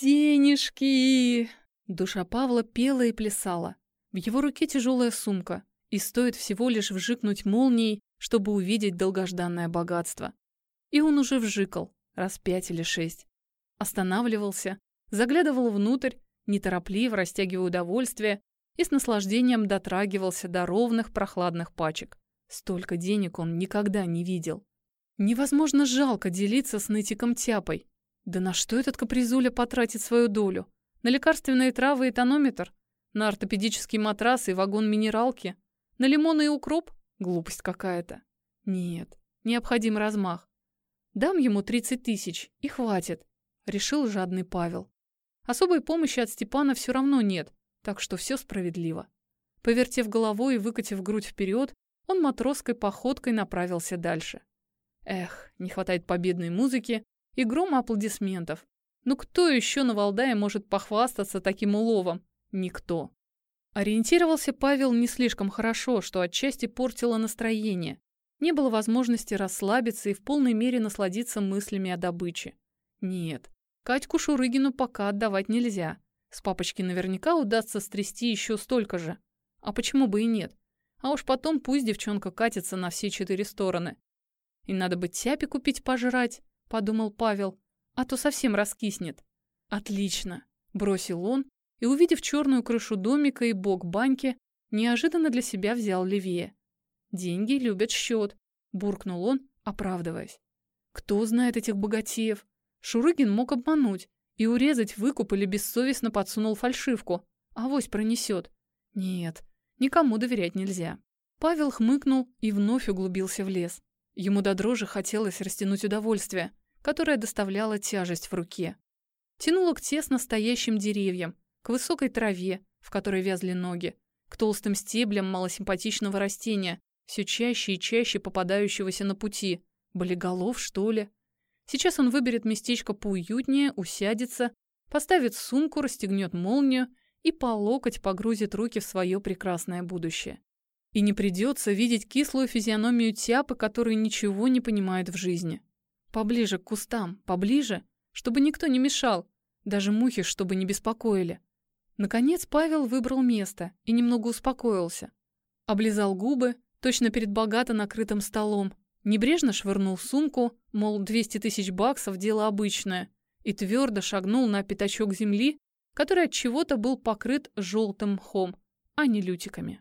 Денежки! Душа Павла пела и плясала. В его руке тяжелая сумка, и стоит всего лишь вжикнуть молнией, чтобы увидеть долгожданное богатство. И он уже вжикал, раз пять или шесть. Останавливался, заглядывал внутрь, неторопливо растягивая удовольствие, и с наслаждением дотрагивался до ровных прохладных пачек. Столько денег он никогда не видел. Невозможно жалко делиться с нытиком тяпой. Да на что этот капризуля потратит свою долю? На лекарственные травы и тонометр? На ортопедический матрас и вагон минералки? На лимоны и укроп? Глупость какая-то. Нет, необходим размах. Дам ему 30 тысяч, и хватит, решил жадный Павел. Особой помощи от Степана все равно нет, так что все справедливо. Повертев головой и выкатив грудь вперед, он матросской походкой направился дальше. Эх, не хватает победной музыки и грома аплодисментов. Ну кто еще на Валдае может похвастаться таким уловом? Никто. Ориентировался Павел не слишком хорошо, что отчасти портило настроение. Не было возможности расслабиться и в полной мере насладиться мыслями о добыче. Нет, Катьку Шурыгину пока отдавать нельзя. С папочки наверняка удастся стрясти еще столько же. А почему бы и нет? А уж потом пусть девчонка катится на все четыре стороны. И надо бы тяпи купить пожрать, подумал Павел, а то совсем раскиснет. Отлично, бросил он и, увидев черную крышу домика и бок баньки, неожиданно для себя взял левее. Деньги любят счет, буркнул он, оправдываясь. Кто знает этих богатеев? Шурыгин мог обмануть и урезать выкуп или бессовестно подсунул фальшивку. Авось пронесет. Нет, никому доверять нельзя. Павел хмыкнул и вновь углубился в лес. Ему до дрожи хотелось растянуть удовольствие, которое доставляло тяжесть в руке. Тянуло к тесно стоящим деревьям, к высокой траве, в которой вязли ноги, к толстым стеблям малосимпатичного растения, все чаще и чаще попадающегося на пути. Болиголов, что ли? Сейчас он выберет местечко поуютнее, усядется, поставит сумку, расстегнет молнию и по локоть погрузит руки в свое прекрасное будущее. И не придется видеть кислую физиономию тяпы, который ничего не понимает в жизни. Поближе к кустам, поближе, чтобы никто не мешал, даже мухи, чтобы не беспокоили. Наконец Павел выбрал место и немного успокоился. Облизал губы, точно перед богато накрытым столом, небрежно швырнул сумку, мол, 200 тысяч баксов – дело обычное, и твердо шагнул на пятачок земли, который от чего-то был покрыт желтым мхом, а не лютиками.